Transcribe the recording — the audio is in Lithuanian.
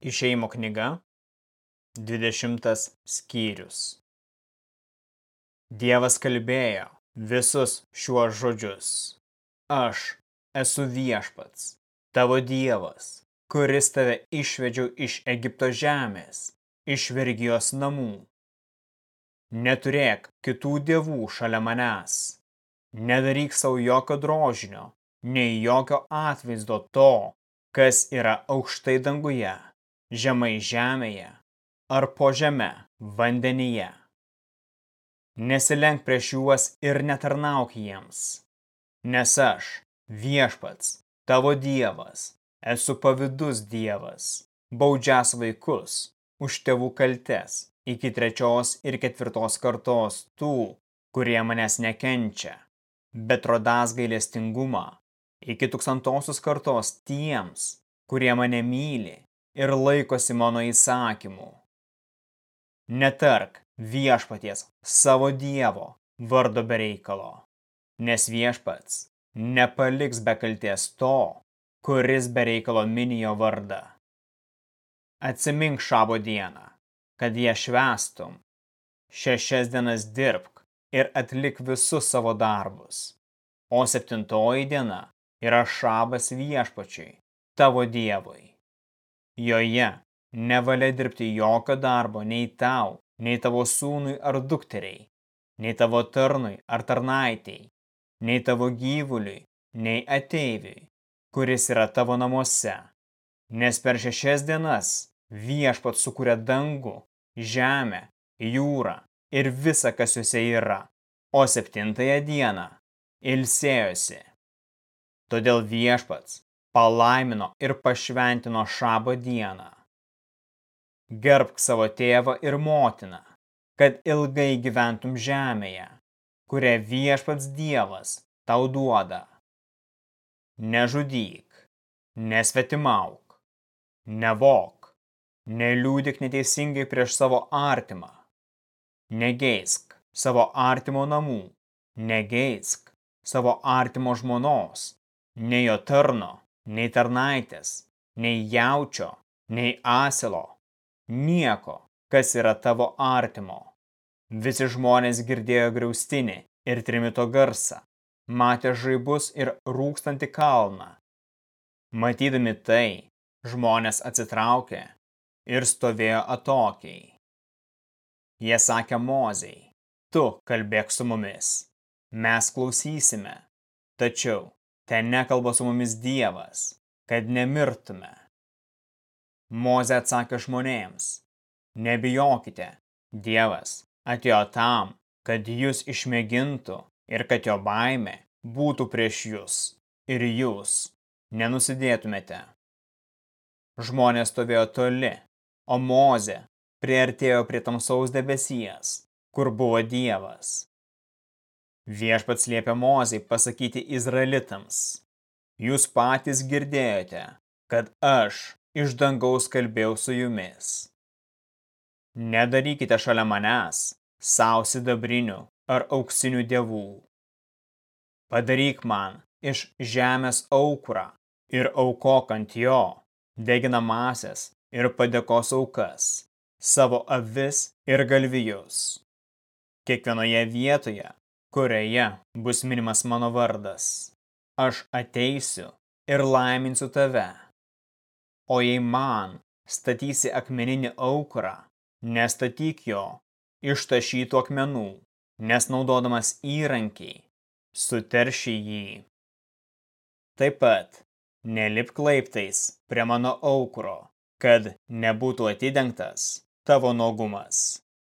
Išeimo knyga, 20 skyrius. Dievas kalbėjo visus šiuos žodžius. Aš esu viešpats, tavo dievas, kuris tave išvedžiau iš Egipto žemės, iš vergijos namų. Neturėk kitų dievų šalia manęs. Nedaryk savo jokio drožinio, nei jokio atvaizdo to, kas yra aukštai danguje žemai žemėje ar po žeme vandenyje. Nesilenk prieš juos ir netarnauk jiems, nes aš, viešpats, tavo dievas, esu pavydus dievas, baudžias vaikus už tėvų kaltes iki trečios ir ketvirtos kartos tų, kurie manęs nekenčia, bet rodas gailestingumą iki tūkstantosios kartos tiems, kurie mane myli ir laikosi mano įsakymų. Netark viešpaties savo dievo vardo bereikalo, nes viešpats nepaliks be kalties to, kuris bereikalo minijo vardą. Atsimink šabo dieną, kad ją švestum, šešias dienas dirbk ir atlik visus savo darbus, o septintoji diena yra šabas viešpačiui, tavo dievui. Joje nevalia dirbti jokio darbo nei tau, nei tavo sūnui ar dukteriai, nei tavo tarnui ar tarnaitei, nei tavo gyvuliui, nei ateiviui, kuris yra tavo namuose. Nes per šešias dienas viešpat sukūrė dangų, žemę, jūrą ir visa, kas juose yra, o septintąją dieną ilsėjosi. Todėl viešpats palaimino ir pašventino šabo dieną. Gerbk savo tėvą ir motiną, kad ilgai gyventum žemėje, kurią viešpats Dievas tau duoda. Nežudyk, nesvetimauk, nevok, neliūdik neteisingai prieš savo artimą, negeisk savo artimo namų, negeisk savo artimo žmonos, ne jo tarno, nei tarnaitės, nei jaučio, nei asilo, nieko, kas yra tavo artimo. Visi žmonės girdėjo griaustinį ir trimito garsą, matė žaibus ir rūkstantį kalną. Matydami tai, žmonės atsitraukė ir stovėjo atokiai. Jie sakė Mozei, tu kalbėk su mumis, mes klausysime, tačiau ten nekalba su mumis Dievas, kad nemirtume. Moze atsakė žmonėms, nebijokite, Dievas atėjo tam, kad jūs išmėgintų ir kad jo baime būtų prieš jūs ir jūs nenusidėtumėte. Žmonės stovėjo toli, o Moze priartėjo prie tamsaus debesies, kur buvo Dievas. Viešpats liepia Mozei pasakyti Izraelitams. Jūs patys girdėjote, kad aš iš dangaus kalbėjau su jumis. Nedarykite šalia manęs savo sidabrinių ar auksinių dievų. Padaryk man iš žemės aukurą ir aukok ant jo deginamasias ir padėkos aukas, savo avis ir galvijus. Kiekvienoje vietoje kurioje bus minimas mano vardas. Aš ateisiu ir laiminsiu tave. O jei man statysi akmeninį aukurą, nestatyk jo iš tašytų akmenų, nes naudodamas įrankiai, suterši jį. Taip pat nelip klaiptais prie mano aukuro, kad nebūtų atidengtas tavo nuogumas.